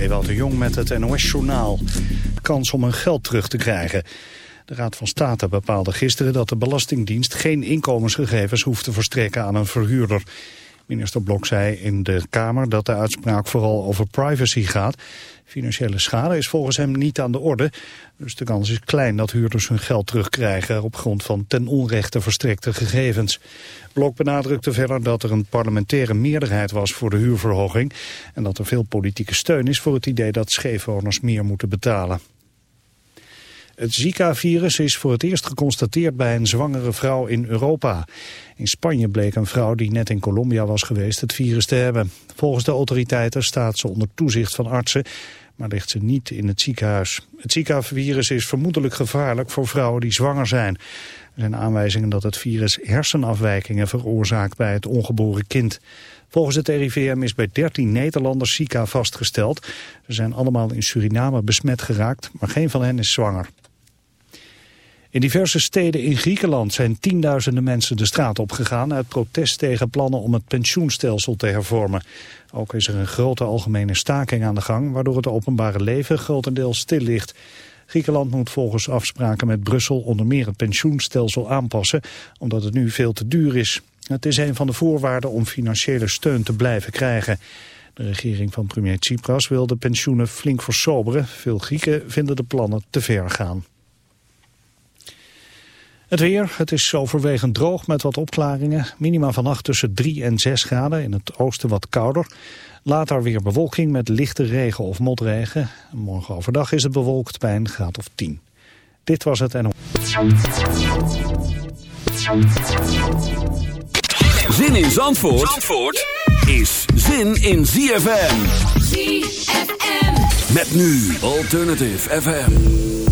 Ewout de Jong met het NOS-journaal. Kans om hun geld terug te krijgen. De Raad van State bepaalde gisteren dat de Belastingdienst geen inkomensgegevens hoeft te verstrekken aan een verhuurder. Minister Blok zei in de Kamer dat de uitspraak vooral over privacy gaat. Financiële schade is volgens hem niet aan de orde. Dus de kans is klein dat huurders hun geld terugkrijgen op grond van ten onrechte verstrekte gegevens. Blok benadrukte verder dat er een parlementaire meerderheid was voor de huurverhoging. En dat er veel politieke steun is voor het idee dat scheefwoners meer moeten betalen. Het Zika-virus is voor het eerst geconstateerd bij een zwangere vrouw in Europa. In Spanje bleek een vrouw die net in Colombia was geweest het virus te hebben. Volgens de autoriteiten staat ze onder toezicht van artsen, maar ligt ze niet in het ziekenhuis. Het Zika-virus is vermoedelijk gevaarlijk voor vrouwen die zwanger zijn. Er zijn aanwijzingen dat het virus hersenafwijkingen veroorzaakt bij het ongeboren kind. Volgens het RIVM is bij 13 Nederlanders Zika vastgesteld. Ze zijn allemaal in Suriname besmet geraakt, maar geen van hen is zwanger. In diverse steden in Griekenland zijn tienduizenden mensen de straat opgegaan... uit protest tegen plannen om het pensioenstelsel te hervormen. Ook is er een grote algemene staking aan de gang... waardoor het openbare leven grotendeels stil ligt. Griekenland moet volgens afspraken met Brussel onder meer het pensioenstelsel aanpassen... omdat het nu veel te duur is. Het is een van de voorwaarden om financiële steun te blijven krijgen. De regering van premier Tsipras wil de pensioenen flink versoberen. Veel Grieken vinden de plannen te ver gaan. Het weer, het is overwegend droog met wat opklaringen. Minima vannacht tussen 3 en 6 graden, in het oosten wat kouder. Later weer bewolking met lichte regen of motregen. Morgen overdag is het bewolkt bij een graad of 10. Dit was het en... Zin in Zandvoort, Zandvoort is zin in ZFM. ZFM. Met nu Alternative FM.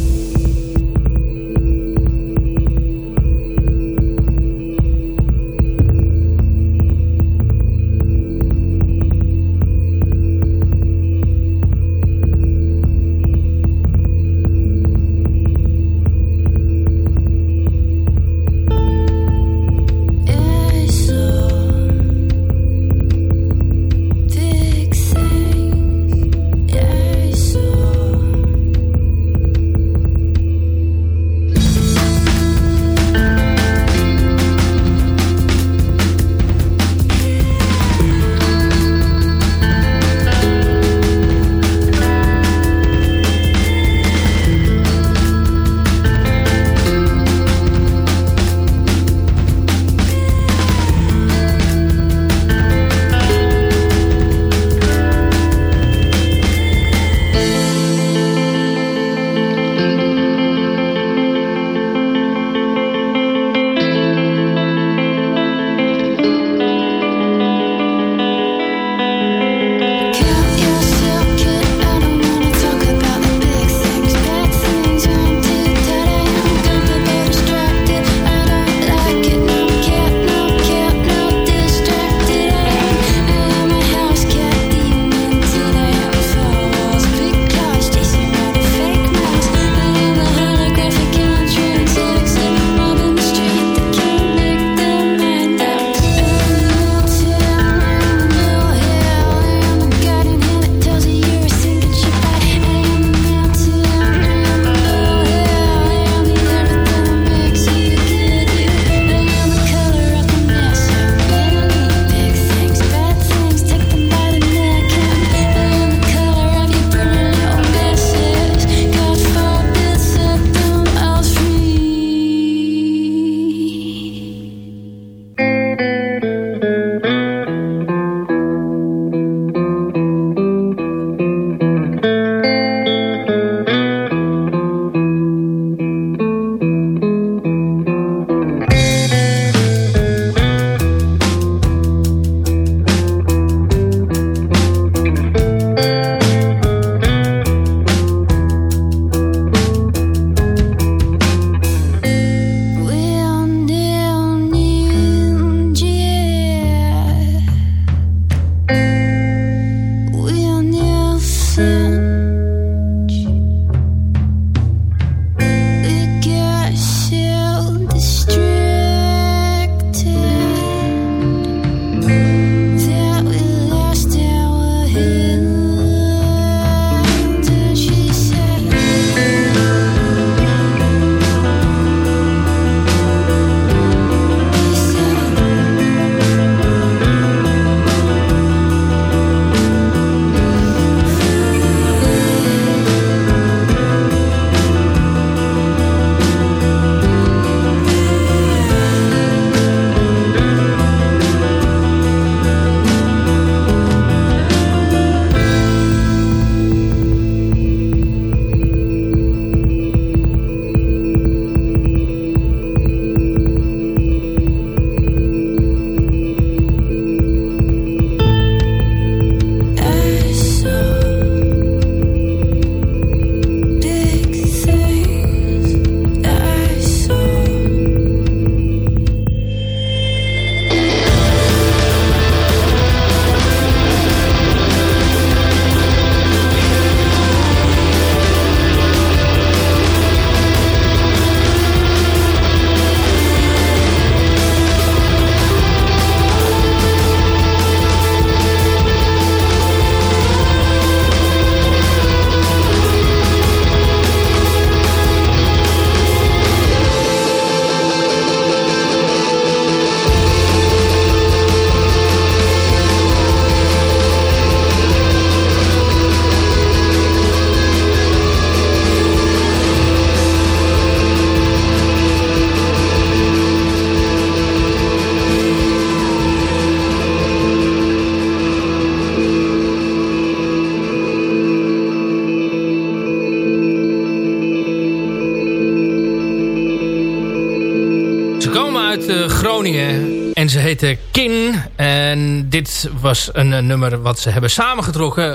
En ze heette Kin. En dit was een, een nummer wat ze hebben samengetrokken.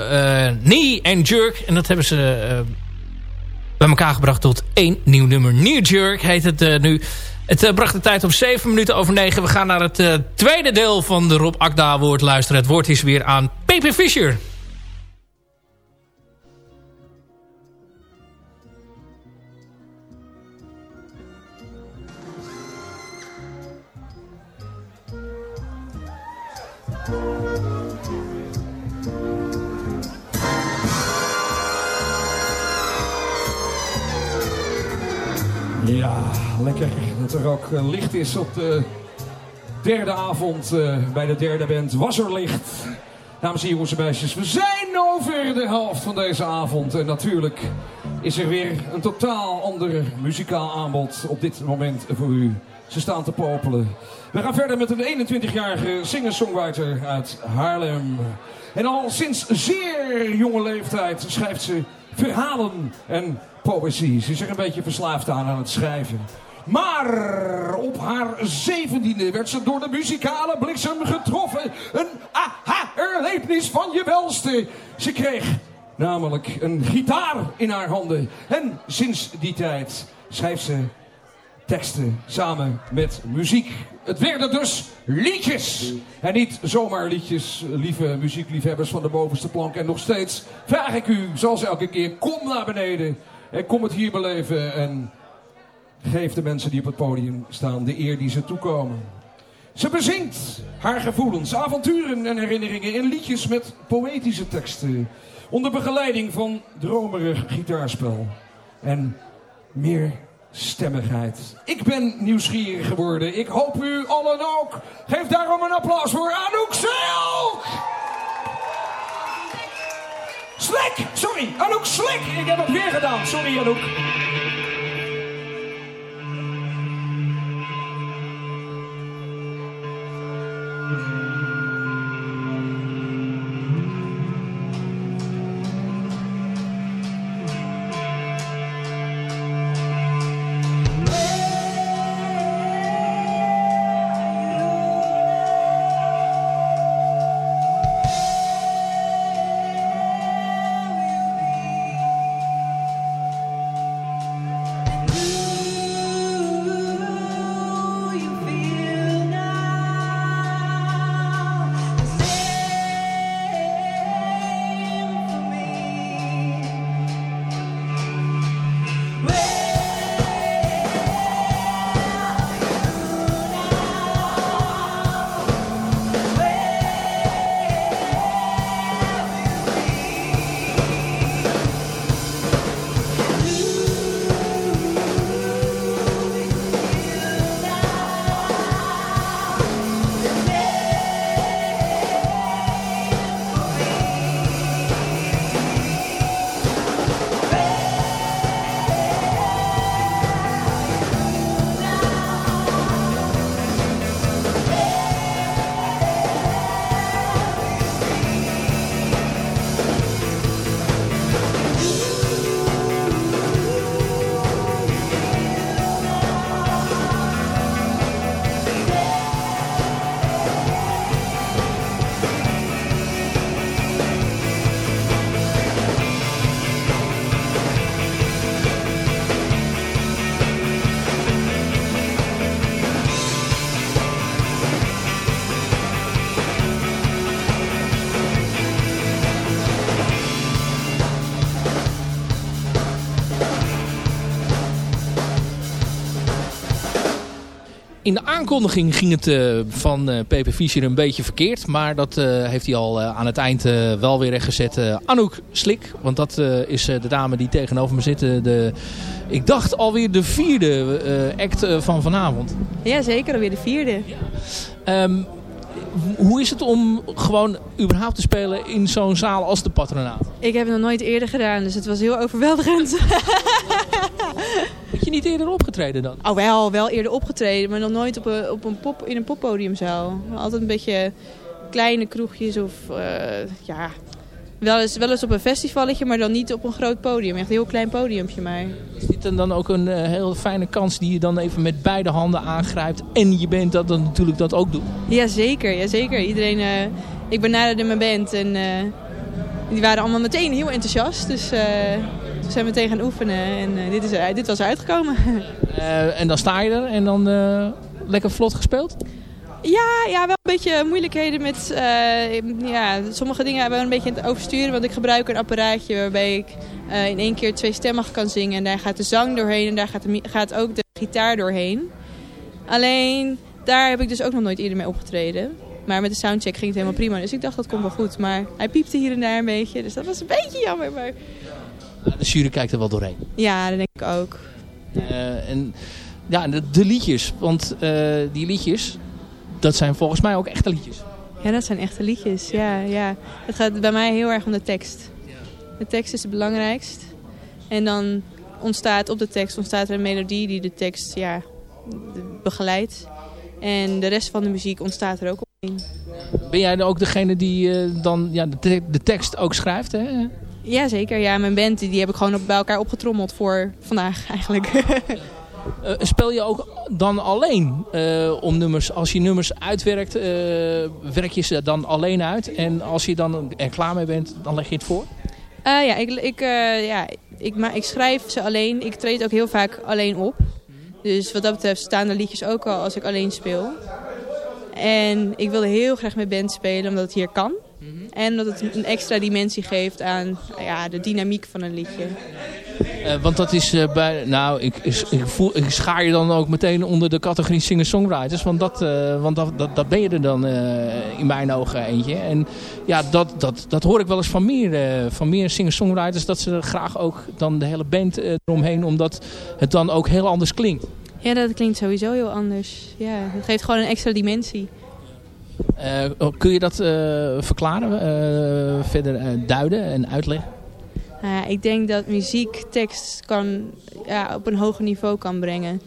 Knee en Jerk. En dat hebben ze uh, bij elkaar gebracht tot één nieuw nummer. Knee Jerk heet het nu. Het bracht de tijd op 7 minuten over 9. We gaan naar het tweede deel van de Rob Akda woord luisteren. Het woord is weer aan Pepe Fischer. Ja, lekker dat er ook eh, licht is op de derde avond uh, bij de derde band Was er licht. Dames en heren, en meisjes, we zijn over de helft van deze avond. En natuurlijk is er weer een totaal ander muzikaal aanbod op dit moment voor u. Ze staan te popelen. We gaan verder met een 21-jarige singer-songwriter uit Haarlem. En al sinds zeer jonge leeftijd schrijft ze verhalen en poëzie. Ze is er een beetje verslaafd aan aan het schrijven. Maar op haar zeventiende werd ze door de muzikale bliksem getroffen. Een aha-erlevenis van je welste. Ze kreeg namelijk een gitaar in haar handen. En sinds die tijd schrijft ze teksten samen met muziek. Het werden dus liedjes. En niet zomaar liedjes, lieve muziekliefhebbers van de bovenste plank. En nog steeds vraag ik u, zoals elke keer, kom naar beneden. En kom het hier beleven en geef de mensen die op het podium staan de eer die ze toekomen. Ze bezingt haar gevoelens, avonturen en herinneringen in liedjes met poëtische teksten. Onder begeleiding van dromerig gitaarspel. En meer stemmigheid. Ik ben nieuwsgierig geworden. Ik hoop u allen ook. Geef daarom een applaus voor Anouk Silk! Slik! Sorry, Anouk Slik! Ik heb het weer gedaan. Sorry, Anouk. Aankondiging ging het uh, van uh, eh, Fischer een beetje verkeerd. Maar dat uh, heeft hij al aan het eind wel weer rechtgezet. Anouk Slik, want dat is de dame die tegenover me zit. De, ik dacht alweer de vierde act van vanavond. Ja, zeker alweer de vierde. Ja. Um, hoe is het om gewoon überhaupt te spelen in zo'n zaal als de Patronaat? Ik heb het nog nooit eerder gedaan, dus het was heel overweldigend. Heb je niet eerder opgetreden dan? Oh wel, wel eerder opgetreden, maar nog nooit op een, op een pop, in een poppodiumzaal. Altijd een beetje kleine kroegjes of uh, ja, Wel eens, wel eens op een festivalletje, maar dan niet op een groot podium. Echt een heel klein podiumpje maar. Is dit dan- dan ook een eh, heel fijne kans die je dan even met beide handen aangrijpt en je bent dat dan natuurlijk dat ook doet? Jazeker, jazeker. Iedereen, eh, ik benaderde mijn band en eh, die waren allemaal meteen heel enthousiast. Dus eh we zijn meteen gaan oefenen en eh, dit, is er, dit was uitgekomen. Eh, en dan sta je er en dan eh, lekker vlot gespeeld? Ja, ja, wel een beetje moeilijkheden met... ja, sommige dingen hebben we een beetje aan het oversturen. Want ik gebruik een apparaatje waarbij ik in één keer twee stemmen kan zingen. En daar gaat de zang doorheen en daar gaat, de, gaat ook de gitaar doorheen. Alleen, daar heb ik dus ook nog nooit eerder mee opgetreden. Maar met de soundcheck ging het helemaal prima. Dus ik dacht, dat komt wel goed. Maar hij piepte hier en daar een beetje. Dus dat was een beetje jammer. Maar De jury kijkt er wel doorheen. ja, dat denk ik ook. Eh, en ja, de, de liedjes, want eh, die liedjes, dat zijn volgens mij ook echte liedjes. Ja, dat zijn echte liedjes. Ja, ja. Het gaat bij mij heel erg om de tekst. De tekst is het belangrijkst. En dan ontstaat op de tekst ontstaat er een melodie die de tekst ja, begeleidt. En de rest van de muziek ontstaat er ook omheen. Ben jij dan ook degene die eh, dan ja, de, te- de tekst ook schrijft? Hè? Ja, zeker. Ja, mijn band die, die heb ik gewoon bij elkaar opgetrommeld voor vandaag eigenlijk. Eh, speel je ook dan alleen eh, om nummers, als je nummers uitwerkt, eh, werk je ze dan alleen uit? En als je dan er klaar mee bent, dan leg je het voor? Ja, ik, ik, ja ik, ik schrijf ze alleen. Ik treed ook heel vaak alleen op. Dus wat dat betreft staan de liedjes ook al als ik alleen speel. En ik wilde heel graag met band spelen, omdat het hier kan. En omdat het een extra dimensie geeft aan ja, de dynamiek van een liedje. Eh, want dat is eh, bij, nou, ik, ik, voel, ik schaar je dan ook meteen onder de categorie singer-songwriters. Want, dat, eh, want dat, dat, dat ben je er dan eh, in mijn ogen eentje. En ja, dat, dat, dat hoor ik wel eens van meer, eh, van meer singer-songwriters. Dat ze graag ook dan de hele band eromheen, omdat het dan ook heel anders klinkt. Ja, dat klinkt sowieso heel anders. Ja, het geeft gewoon een extra dimensie. Eh, kun je dat eh, verklaren, eh, verder duiden en uitleggen? Nou ik denk dat muziek tekst kan, ja, op een hoger niveau kan brengen.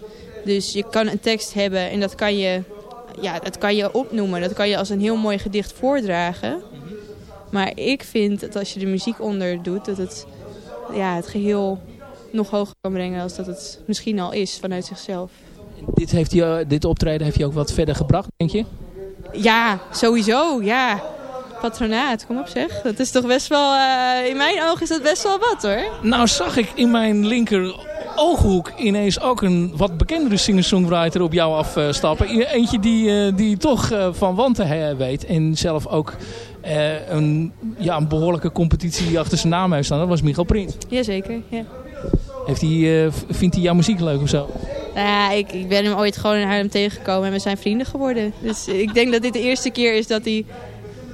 Dus je kan een tekst hebben en dat kan, je, ja, dat kan je opnoemen. Dat kan je als een heel mooi gedicht voordragen. Maar ik vind dat als je de muziek onder doet, dat het ja, het geheel nog hoger kan brengen als dat het misschien al is vanuit zichzelf. Dit, heeft je, dit optreden heeft je ook wat verder gebracht, denk je? Ja, sowieso, ja. Patronaat, kom op zeg. Dat is toch best wel, eh, in mijn ogen is dat best wel wat hoor. Nou zag ik in mijn linker ooghoek ineens ook een wat bekendere singer-songwriter op jou afstappen. Eentje die, eh, die toch eh, van wanten weet en zelf ook een, ja, een behoorlijke competitie achter zijn naam heeft staan. Dat was Michael Prins. Jazeker, ja. Heeft hij, eh, vindt hij jouw muziek leuk of zo? Nou ja, ik, ik ben hem ooit gewoon in Haarlem tegengekomen en we zijn vrienden geworden. Dus ik denk dat dit de eerste keer is dat hij...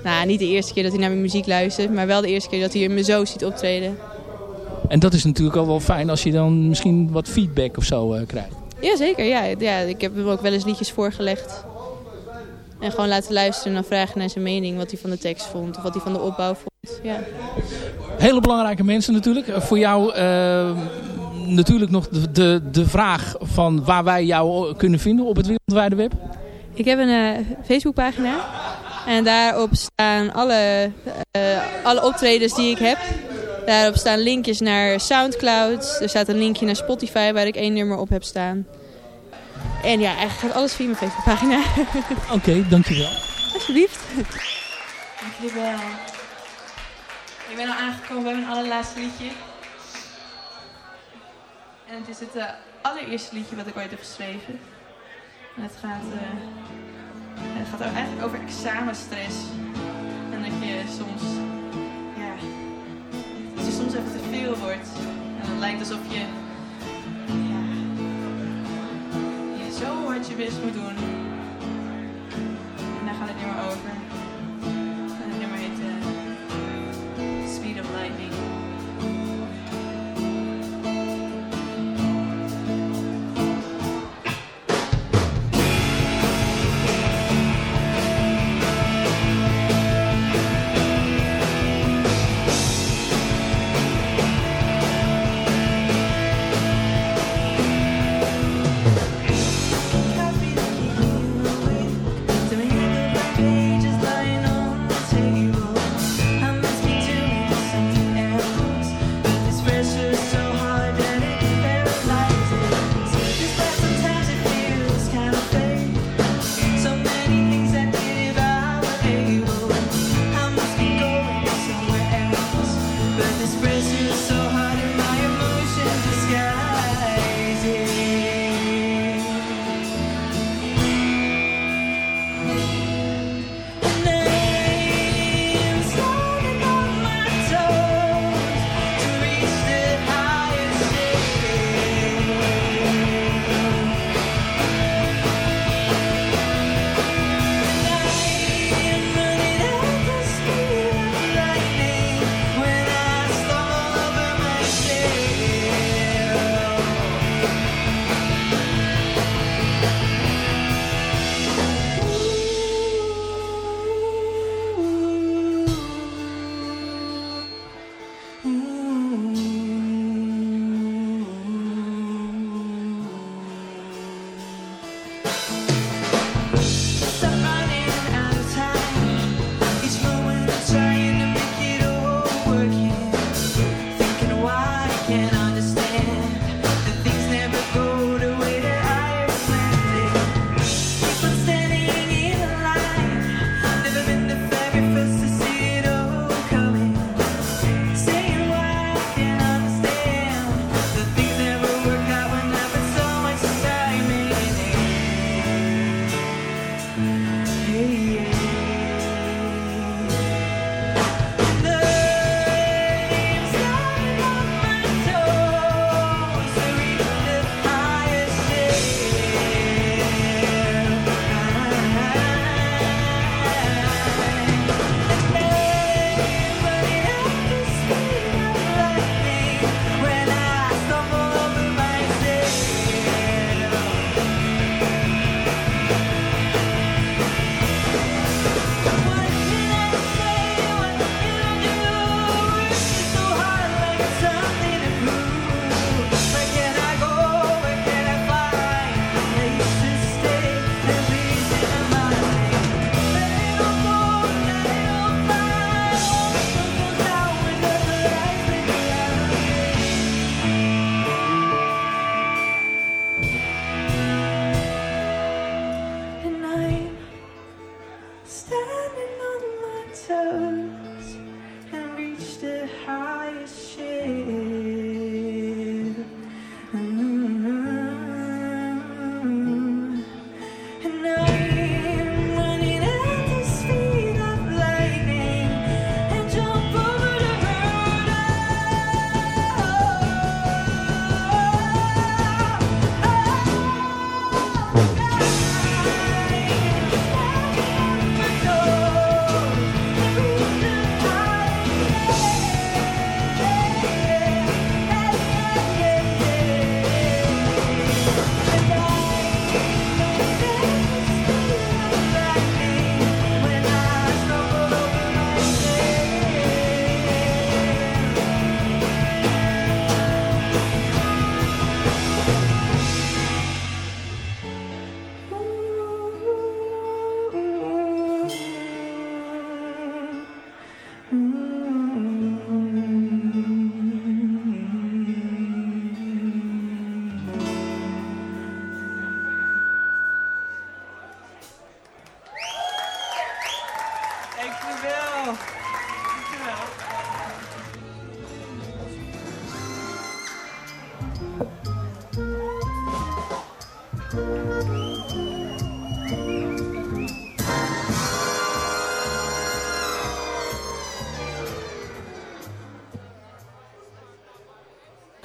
Nou, niet de eerste keer dat hij naar mijn muziek luistert, maar wel de eerste keer dat hij me zo ziet optreden. En dat is natuurlijk al wel fijn als je dan misschien wat feedback of zo eh, krijgt. Jazeker, ja, ja. Ik heb hem ook wel eens liedjes voorgelegd. En gewoon laten luisteren en dan vragen naar zijn mening, wat hij van de tekst vond of wat hij van de opbouw vond. Ja. Hele belangrijke mensen natuurlijk. Eh, Voor jou natuurlijk nog de, de, de vraag van waar wij jou kunnen vinden op het wereldwijde web. Ik heb een eh, Facebookpagina en daarop staan alle, eh, alle optredens die ik heb. Daarop staan linkjes naar Soundcloud. Er staat een linkje naar Spotify waar ik één nummer op heb staan. En ja, eigenlijk gaat alles via mijn Facebookpagina. Oké, dankjewel. Alsjeblieft. Dankjewel. Ik ben al aangekomen bij mijn allerlaatste liedje. En het is het eh, allereerste liedje wat ik ooit heb geschreven. En het gaat, eh, het gaat eigenlijk over examenstress. En dat je soms, ja, dat je soms even te veel wordt. En het lijkt alsof je, ja, je zo hard je best moet doen. En daar gaat het nummer over. En het nummer heet eh, Speed of Lightning.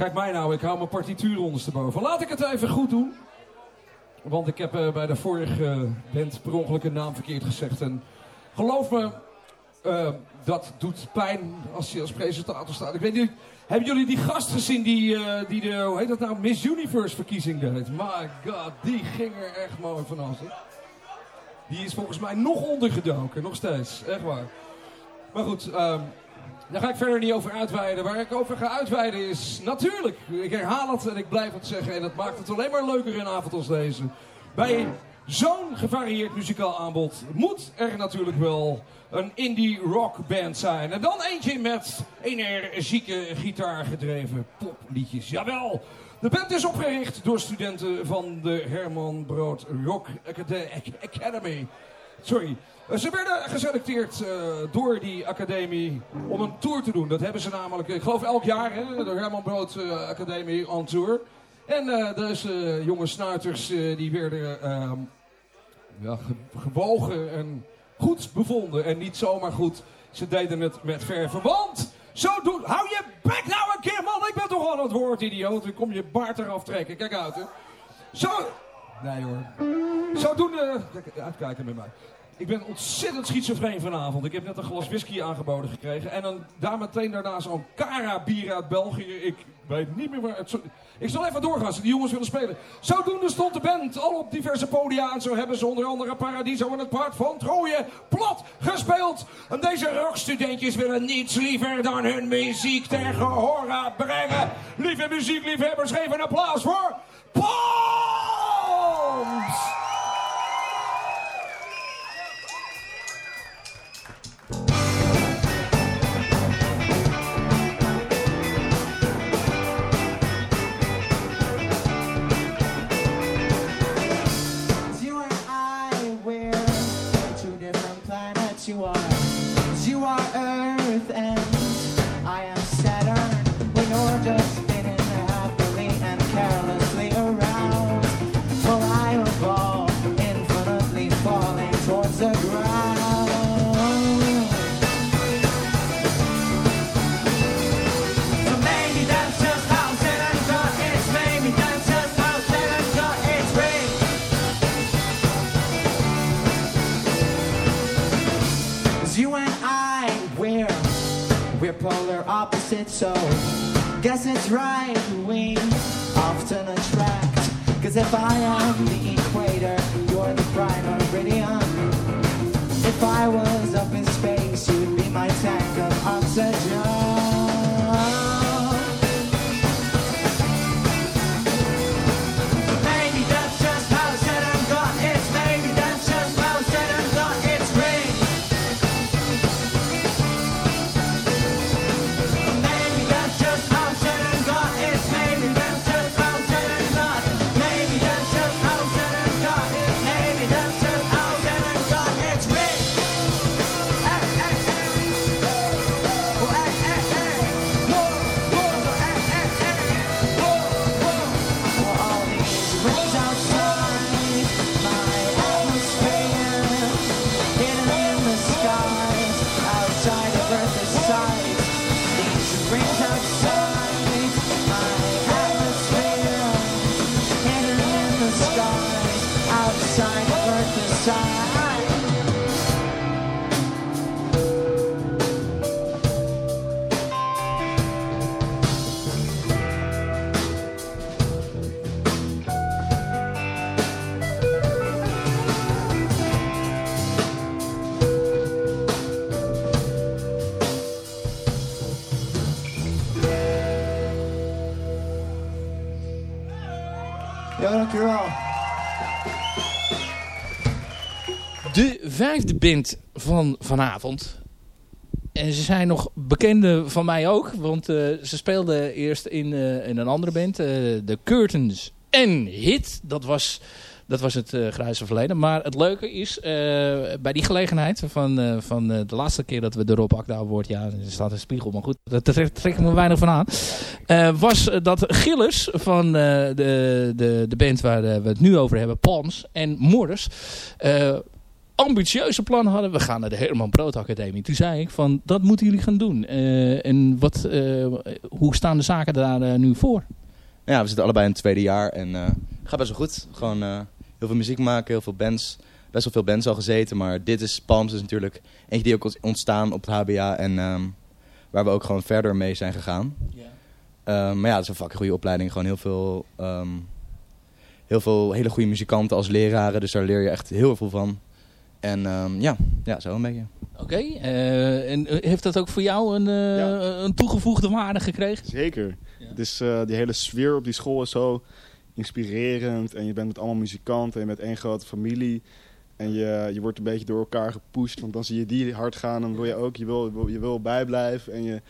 Kijk mij nou, ik hou mijn partituur ondersteboven. Laat ik het even goed doen. Want ik heb eh, bij de vorige band per ongeluk een naam verkeerd gezegd. En geloof me, eh, dat doet pijn als je als presentator staat. Ik weet niet, hebben jullie die gast gezien die, eh, die de, hoe heet dat nou, Miss Universe verkiezing deed? My god, die ging er echt mooi van af. hè. Die is volgens mij nog ondergedoken, nog steeds. Echt waar. Maar goed, ehm, daar ga ik verder niet over uitweiden. Waar ik over ga uitweiden is natuurlijk, ik herhaal het en ik blijf het zeggen. En dat maakt het alleen maar leuker een avond als deze. Bij zo'n gevarieerd muzikaal aanbod moet er natuurlijk wel een indie rock band zijn. En dan eentje met energieke gitaargedreven popliedjes. Jawel! De band is opgericht door studenten van de Herman Brood Rock Acad- Academy. Sorry. Eh, Ze werden geselecteerd eh, door die academie om een tour te doen. Dat hebben ze namelijk, ik geloof elk jaar, hè, de Herman Brood eh, Academie on tour. En eh deze jonge snuiters die werden ehm, ja, ge- gewogen en goed bevonden. En niet zomaar goed, ze deden het met verven. Want, zo doen, hou je bek nou een keer man, ik ben toch al het woord idioot. Dan kom je baard eraf trekken, kijk uit hè. Zo, nee hoor. Zodoende, kijk, uitkijken met mij. Ik ben ontzettend schizofreen vanavond. Ik heb net een glas whisky aangeboden gekregen. En dan, daar meteen daarna zo'n Cara bier uit België. Ik weet niet meer waar het... Ik zal even doorgaan als die jongens willen spelen. Zodoende stond de band al op diverse podia. En zo hebben ze onder andere Paradiso en het Park van Trooien plat gespeeld. En deze rockstudentjes willen niets liever dan hun muziek ter gehore brengen. Lieve muziekliefhebbers, geef een applaus voor... Palms! Jones. So guess it's right we often attract. Cause if I am the equator, you're the prime meridian. If I was up in space, you'd be my tank of oxygen. Vijfde band van vanavond. En ze zijn nog bekende van mij ook. Want eh, ze speelden eerst in, eh, in een andere band. eh, de Curtains en Hit. Dat was, dat was het uh, grijze verleden. Maar het leuke is, bij die gelegenheid van, van de laatste keer dat we de Rob Akda. Ja, er staat een spiegel, maar goed, daar trek, ik me weinig van aan. was dat Gilles van de, de, de band waar we het nu over hebben, Palms en Morris... ambitieuze plannen hadden. We gaan naar de Herman Brood Academie. Toen zei ik van, dat moeten jullie gaan doen. Eh, en wat, eh, hoe staan de zaken daar eh, nu voor? Ja, we zitten allebei in het tweede jaar en gaat best wel goed. Gewoon heel veel muziek maken, heel veel bands. Best wel veel bands al gezeten, maar dit is Palms is natuurlijk eentje die ook ontstaan op het HBA en ehm, waar we ook gewoon verder mee zijn gegaan. Maar ja, het is een fucking goede opleiding. Gewoon heel veel, ehm, heel veel hele goede muzikanten als leraren, dus daar leer je echt heel veel van. En ehm, ja, ja, zo een beetje. Oké, eh, en eh, heeft dat ook voor jou een, eh, een toegevoegde waarde gekregen? Zeker. Dus eh, die hele sfeer op die school is zo inspirerend. En je bent met allemaal muzikanten en je bent één grote familie. En je, je wordt een beetje door elkaar gepusht. Want dan zie je die hard gaan, dan wil je ook, je wil, je wil, je wil bijblijven. En je,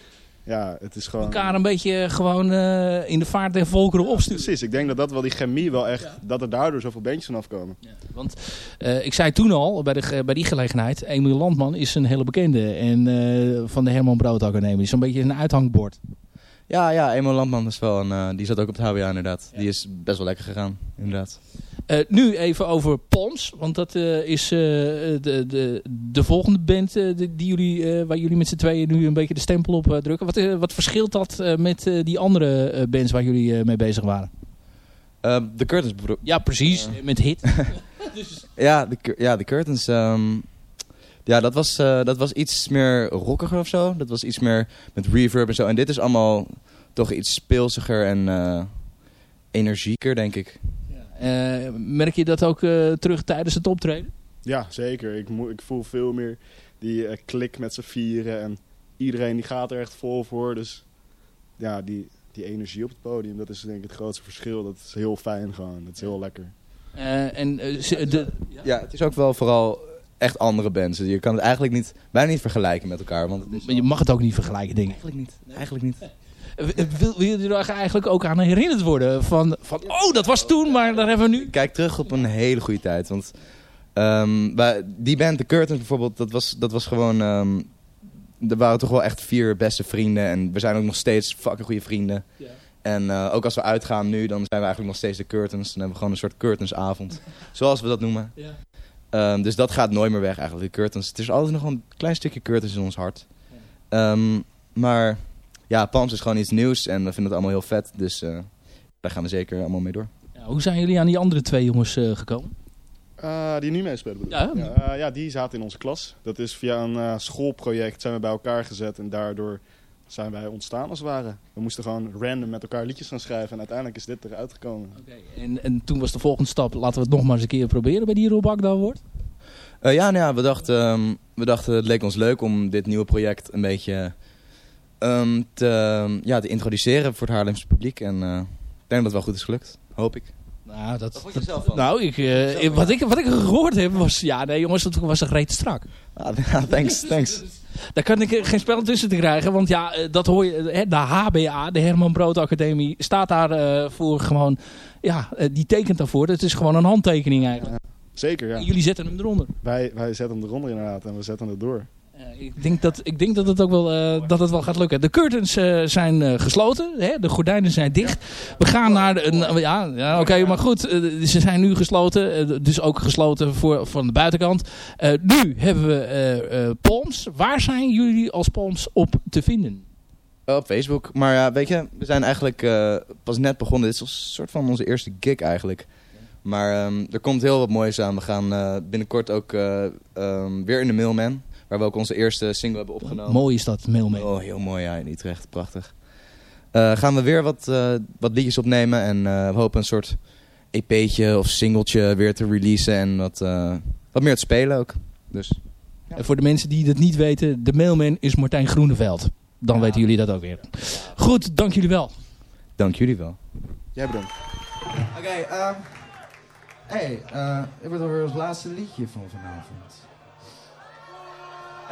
ja, het is gewoon... Elkaar een beetje gewoon eh, in de vaart der volkeren opsturen. Precies, ik denk dat dat wel die chemie wel echt, dat er daardoor zoveel bandjes vanaf komen. Want eh, ik zei toen al, bij, de, bij die gelegenheid, Emiel Landman is een hele bekende. En eh, van de Herman Brood Academie. Zo'n beetje een uithangbord. Ja, ja, Emo Landman is wel een, eh, die zat ook op het HBA inderdaad. Die is best wel lekker gegaan, inderdaad. Eh, nu even over Palms, want dat eh, is eh, de, de, de volgende band die, die jullie, waar jullie met z'n tweeën nu een beetje de stempel op drukken. Wat, wat verschilt dat met die andere bands waar jullie mee bezig waren? Ehm, De Curtains Ja, precies, met Hit. Ja, de, ja, de Curtains. ehm, ja, dat was, dat was iets meer rockiger of zo. Dat was iets meer met reverb en zo. En dit is allemaal toch iets speelsiger en energieker, denk ik. Eh, merk je dat ook eh, terug tijdens het optreden? Ja, zeker. Ik, ik voel veel meer die eh, klik met z'n vieren. En iedereen die gaat er echt vol voor. Dus ja, die, die energie op het podium, dat is denk ik het grootste verschil. Dat is heel fijn gewoon. Dat is heel lekker. Eh, en de, Ja, het is ook wel vooral echt andere bands. Je kan het eigenlijk niet, bijna niet vergelijken met elkaar. Want het is maar je mag het ook niet vergelijken, denk ik. eigenlijk niet. Eigenlijk niet. Eh, Wil, wil je er eigenlijk ook aan herinnerd worden? Van, van, oh, dat was toen, maar daar hebben we nu... kijk terug op een hele goede tijd. Want ehm, die band, The Curtains bijvoorbeeld, dat was, dat was gewoon... ehm, er waren toch wel echt vier beste vrienden. En we zijn ook nog steeds fucking goede vrienden. En eh, ook als we uitgaan nu, dan zijn we eigenlijk nog steeds de Curtains. Dan hebben we gewoon een soort Curtainsavond. zoals we dat noemen. Ehm, dus dat gaat nooit meer weg eigenlijk, de Curtains. Het is altijd nog een klein stukje Curtains in ons hart. Maar ja, Palms is gewoon iets nieuws. En we vinden het allemaal heel vet. Dus eh, daar gaan we zeker allemaal mee door. Ja, hoe zijn jullie aan die andere twee jongens eh, gekomen? Eh, die nu meespelen bedoel Ja. Ja, ja, die zaten in onze klas. Dat is via een eh, schoolproject zijn we bij elkaar gezet. En daardoor zijn wij ontstaan als het ware. We moesten gewoon random met elkaar liedjes gaan schrijven en uiteindelijk is dit eruit gekomen. En, en toen was de volgende stap, laten we het nog maar eens een keer proberen bij die Rob Akda wordt. Eh, ja, nou ja we, dachten, ehm, we dachten het leek ons leuk om dit nieuwe project een beetje ehm, te, ja, te introduceren voor het Haarlemse publiek. En eh, ik denk dat het wel goed is gelukt, hoop ik. Nou, dat, vond je zelf van? nou ik, eh, wat, ik, wat ik gehoord heb was, ja nee jongens, dat was een reet strak. Ah, thanks, thanks. Daar kan ik eh, geen spel tussen te krijgen, want ja, dat hoor je, hè, de HBA, de Herman Brood Academie, staat daar eh, voor gewoon, ja, die tekent daarvoor. Het is gewoon een handtekening eigenlijk. Zeker, ja. En jullie zetten hem eronder. Wij, wij zetten hem eronder inderdaad en we zetten het door. Eh, ik denk dat, ik denk dat, het ook wel, eh, dat het wel gaat lukken. De curtains eh, zijn gesloten. Hè? De gordijnen zijn dicht. We gaan naar de, een... Ja, ja oké, maar goed. ze zijn nu gesloten. dus ook gesloten voor, van de buitenkant. Nu hebben we Palms. Waar zijn jullie als Palms op te vinden? Op Facebook. Maar ja, weet je, we zijn eigenlijk pas net begonnen. Dit is een soort van onze eerste gig eigenlijk. Maar ehm, er komt heel wat moois aan. We gaan binnenkort ook eh, ehm, weer in de Mailman. Waar we ook onze eerste single hebben opgenomen. Mooi is dat, mail mee. Oh, heel mooi, ja, in Utrecht. Prachtig. Eh, gaan we weer wat, eh, wat liedjes opnemen. En eh, we hopen een soort EP'tje of singeltje weer te releasen. En wat, eh, wat meer te spelen ook. Dus En voor de mensen die dat niet weten, de mailman is Martijn Groeneveld. Dan weten jullie dat ook weer. Goed, dank jullie wel. dank jullie wel. Jij bedankt. Oké, ehm hey, eh, dit wordt alweer ons laatste liedje van vanavond.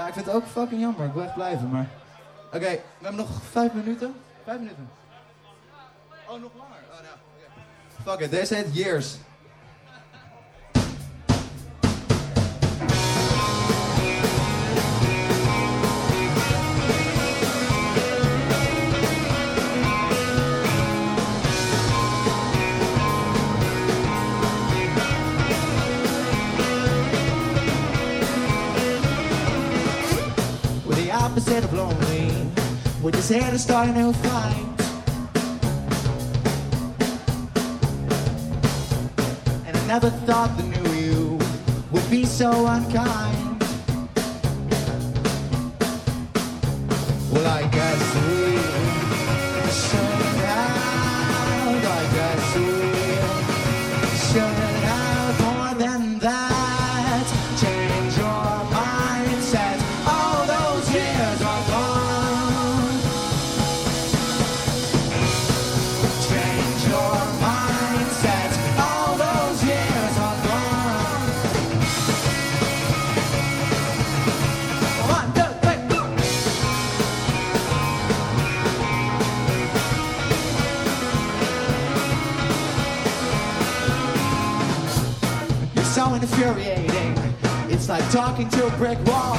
Ja, ik vind het ook fucking jammer. Ik wil echt blijven, maar... Oké, we hebben nog vijf minuten. Vijf minuten. Oh, nog langer? Oh, nou. Fuck it, deze heet Years. Opposite of lonely, we just here to start a new fight. And I never thought the new you would be so unkind. Well, I guess so infuriating. It's like talking to a brick wall.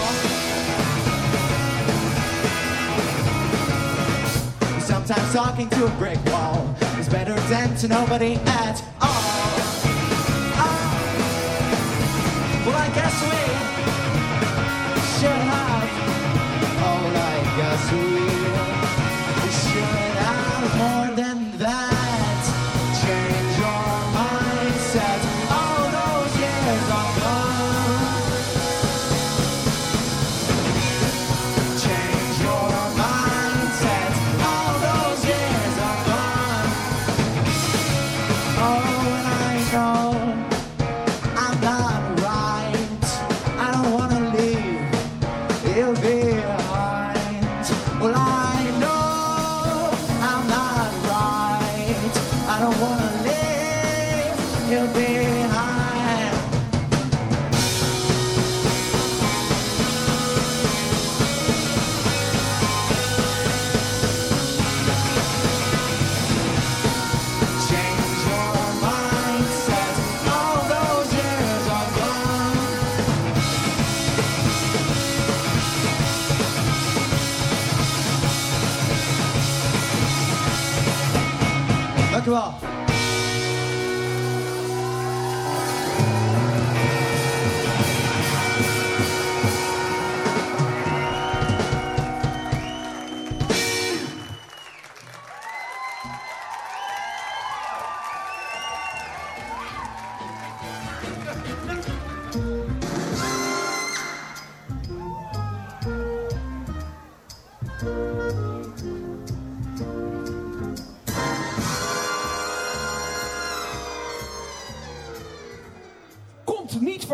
Sometimes talking to a brick wall is better than to nobody at all. Oh. Well, I guess we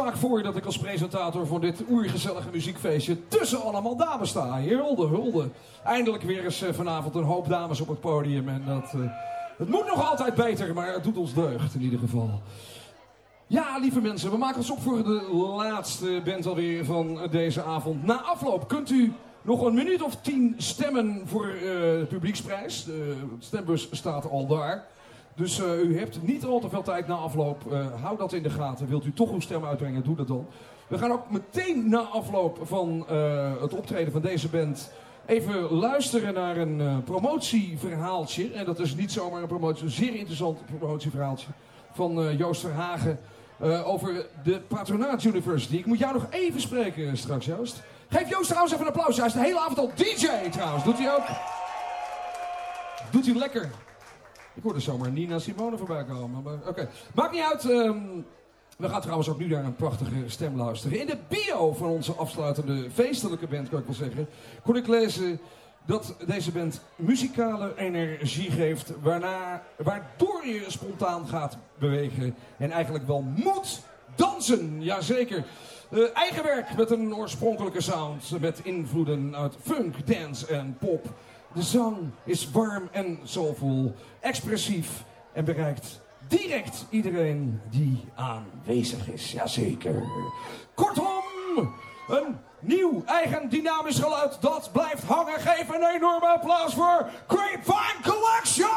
vaak voor dat ik als presentator van dit oergezellige muziekfeestje tussen allemaal dames sta. Hulde, hulde. Eindelijk weer eens eh, vanavond een hoop dames op het podium. En dat, eh, het moet nog altijd beter, maar het doet ons deugd in ieder geval. Ja, lieve mensen, we maken ons op voor de laatste band alweer van deze avond. Na afloop kunt u nog een minuut of tien stemmen voor eh, de publieksprijs. De stembus staat al daar. Dus eh, u hebt niet al te veel tijd na afloop. Eh, hou dat in de gaten. Wilt u toch uw stem uitbrengen, doe dat dan. We gaan ook meteen na afloop van eh, het optreden van deze band... even luisteren naar een promotieverhaaltje. En dat is niet zomaar een promotie, een zeer interessant promotieverhaaltje... van Joost Verhagen over de Patronaat University. Ik moet jou nog even spreken straks, Joost. Geef Joost trouwens even een applaus. Hij is de hele avond al DJ trouwens. Doet hij ook? Doet hij lekker. Ik hoorde zomaar Nina Simone voorbij komen. Maar oké. Maakt niet uit. ehm, we gaan trouwens ook nu naar een prachtige stem luisteren. In de bio van onze afsluitende feestelijke band, kan ik wel zeggen, kon ik lezen dat deze band muzikale energie geeft, waarna, waardoor je spontaan gaat bewegen en eigenlijk wel moet dansen. Jazeker. Eh eigen werk met een oorspronkelijke sound, met invloeden uit funk, dance en pop. De zang is warm en soulvol, expressief en bereikt direct iedereen die aanwezig is. Jazeker. Kortom, een nieuw eigen dynamisch geluid dat blijft hangen. Geef een enorme applaus voor Grapevine Collection!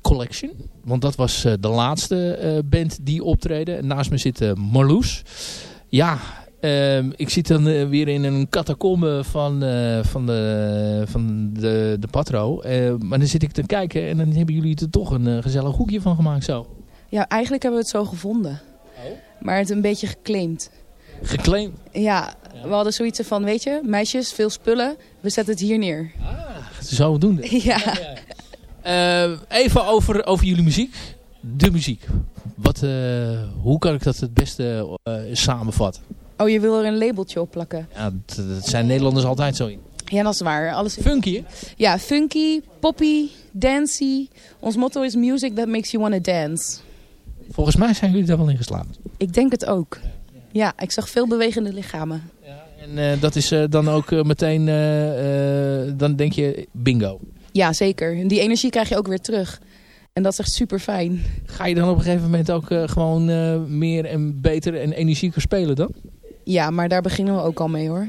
Collection. Want dat was eh, de laatste eh, band die optreden. Naast me zit Marloes. Ja, ehm, ik zit dan eh, weer in een catacombe van, van, de, van de, de Patro. Maar dan zit ik te kijken en dan hebben jullie er toch een gezellig hoekje van gemaakt zo. Ja, eigenlijk hebben we het zo gevonden. Maar het een beetje geclaimd. Geclaimd. Ja, we hadden zoiets van, weet je, meisjes, veel spullen, we zetten het hier neer. Zo doen we. Ja. Eh, even over, over jullie muziek. De muziek. Wat, eh, hoe kan ik dat het beste eh, samenvatten? Oh, je wil er een labeltje op plakken. Ja, dat, dat zijn Nederlanders altijd zo in. Ja, dat is waar. Alles Funky, hè? Ja, funky, poppy, dancey. Ons motto is music that makes you wanna dance. Volgens mij zijn jullie daar wel in geslaagd. Ik denk het ook. Ja, ik zag veel bewegende lichamen. En eh, dat is eh, dan ook eh, meteen, eh, eh, dan denk je bingo. Ja, zeker. Die energie krijg je ook weer terug. En dat is echt super fijn. Ga je dan op een gegeven moment ook eh, gewoon eh, meer en beter en energieker spelen dan? Ja, maar daar beginnen we ook al mee hoor.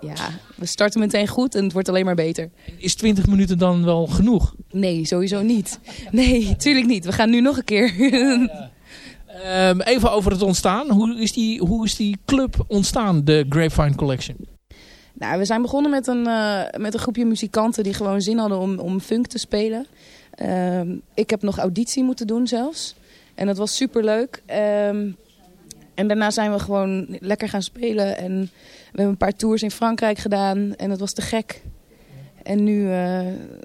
Ja, we starten meteen goed en het wordt alleen maar beter. Is 20 minuten dan wel genoeg? Nee, sowieso niet. Nee, tuurlijk niet. We gaan nu nog een keer. Ehm, even over het ontstaan. Hoe is, die, hoe is die club ontstaan, de Grapevine Collection? Nou, we zijn begonnen met een, eh, met een groepje muzikanten die gewoon zin hadden om, om funk te spelen. Ehm, ik heb nog auditie moeten doen zelfs. En dat was super leuk. en daarna zijn we gewoon lekker gaan spelen. En we hebben een paar tours in Frankrijk gedaan. En dat was te gek. En nu, eh,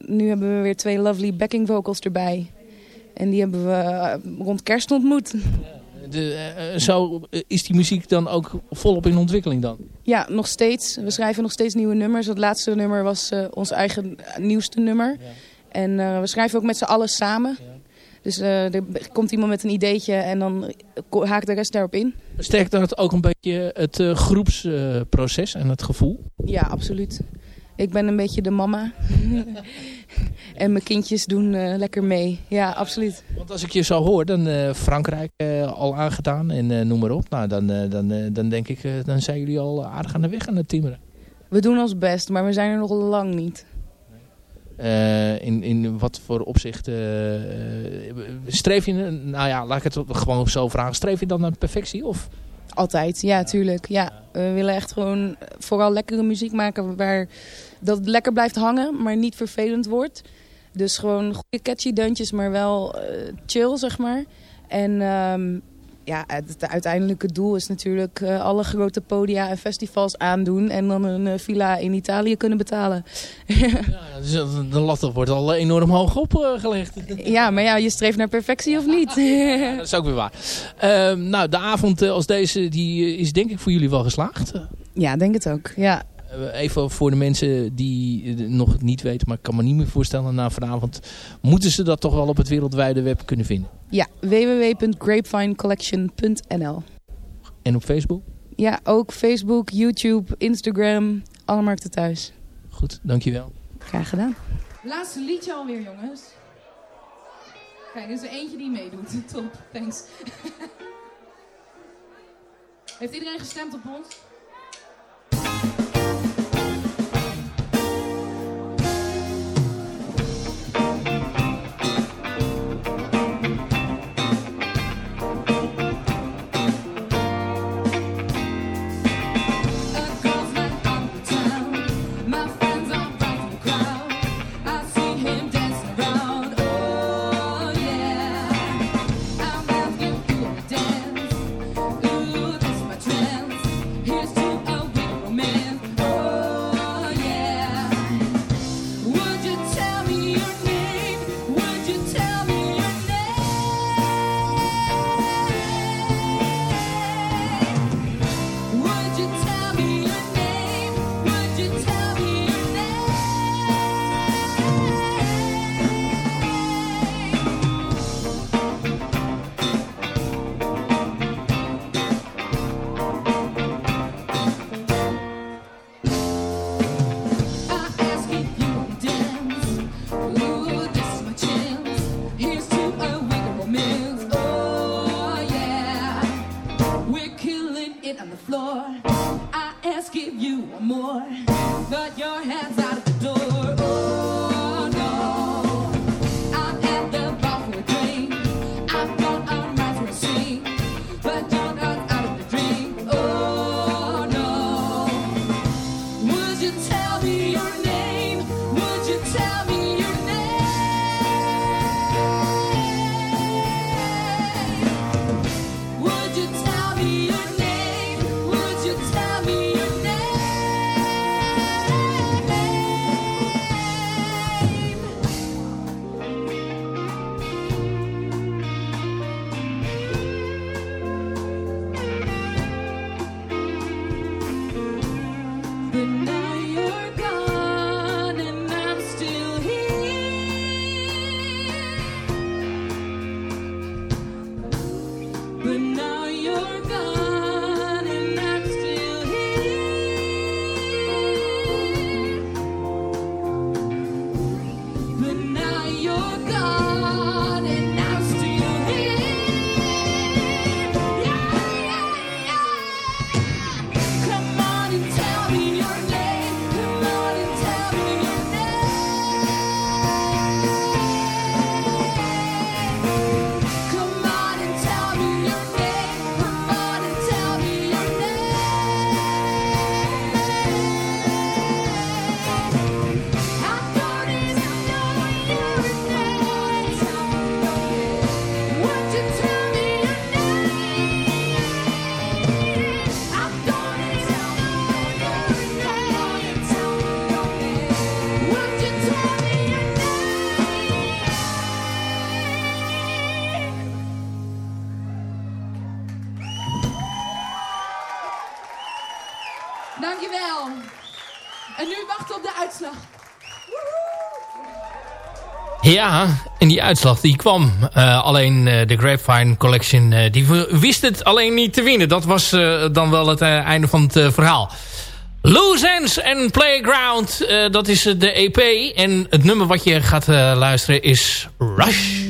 nu hebben we weer twee lovely backing vocals erbij. En die hebben we eh, rond kerst ontmoet. De, eh, eh, zo eh, is die muziek dan ook volop in ontwikkeling dan? Ja, nog steeds. We schrijven nog steeds nieuwe nummers. Het laatste nummer was ons eigen nieuwste nummer. En eh, we schrijven ook met z'n allen samen. Dus eh, er komt iemand met een ideetje en dan haakt de rest daarop in. Sterkt dat ook een beetje het groepsproces en het gevoel? Ja, absoluut. Ik ben een beetje de mama. en mijn kindjes doen eh, lekker mee. Ja, absoluut. Want als ik je zo hoor, dan eh, Frankrijk eh, al aangedaan en noem maar op. Nou, dan, dan, dan denk ik, dan zijn jullie al aardig aan de weg aan het timmeren. We doen ons best, maar we zijn er nog lang niet. In, in wat voor opzicht eh, streef je, nou ja, laat ik het gewoon zo vragen. Streef je dan naar perfectie? Of? Altijd, ja, tuurlijk. Ja, we willen echt gewoon vooral lekkere muziek maken waar dat het lekker blijft hangen, maar niet vervelend wordt. Dus gewoon goede catchy deuntjes, maar wel eh, chill, zeg maar. En ehm, ja, het, het uiteindelijke doel is natuurlijk eh, alle grote podia en festivals aandoen en dan een eh, villa in Italië kunnen betalen. Ja, dus de lat wordt al enorm hoog opgelegd. ja, maar ja, je streeft naar perfectie of niet? Ja, dat is ook weer waar. Ehm, nou, de avond als deze die is denk ik voor jullie wel geslaagd. ja, denk het ook. Ja. Eh, Even voor de mensen die het nog niet weten, maar ik kan me niet meer voorstellen na vanavond. Moeten ze dat toch wel op het wereldwijde web kunnen vinden? Ja, www.grapevinecollection.nl En op Facebook? Ja, ook Facebook, YouTube, Instagram, alle markten thuis. Goed, dankjewel. Graag gedaan. Laatste liedje alweer, jongens. Kijk, er is er eentje die meedoet. Top, thanks. Heeft iedereen gestemd op ons? Ja, en die uitslag die kwam. Eh, alleen eh, de Grapevine Collection, eh, die wist het alleen niet te winnen. Dat was dan wel het einde van het verhaal. Loose Ends en Playground, dat is de EP. En het nummer wat je gaat luisteren is Rush.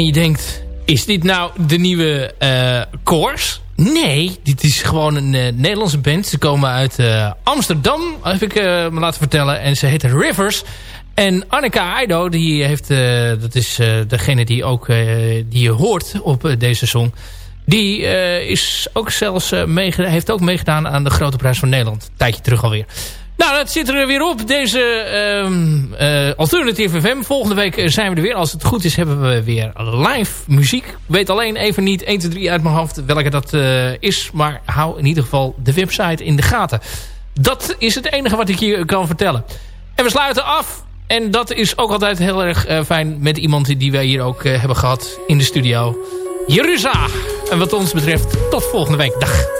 En je denkt, is dit nou de nieuwe eh Koors? Nee, dit is gewoon een eh, Nederlandse band. Ze komen uit eh, Amsterdam, heb ik me laten vertellen. En ze heten Rivers. En Annika Aido, die heeft, dat is degene die, ook, die je hoort op deze song. Die is ook zelfs, heeft ook meegedaan aan de Grote Prijs van Nederland. Een tijdje terug alweer. Nou, dat zit er weer op. Deze ehm eh, Alternative FM. Volgende week eh, zijn we er weer. Als het goed is, hebben we weer live muziek. Weet alleen even niet 1, 2, 3 uit mijn hoofd welke dat eh, is. Maar hou in ieder geval de website in de gaten. Dat is het enige wat ik je kan vertellen. En we sluiten af. En dat is ook altijd heel erg fijn met iemand die wij hier ook hebben gehad in de studio. Jeruza. En wat ons betreft, tot volgende week. Dag.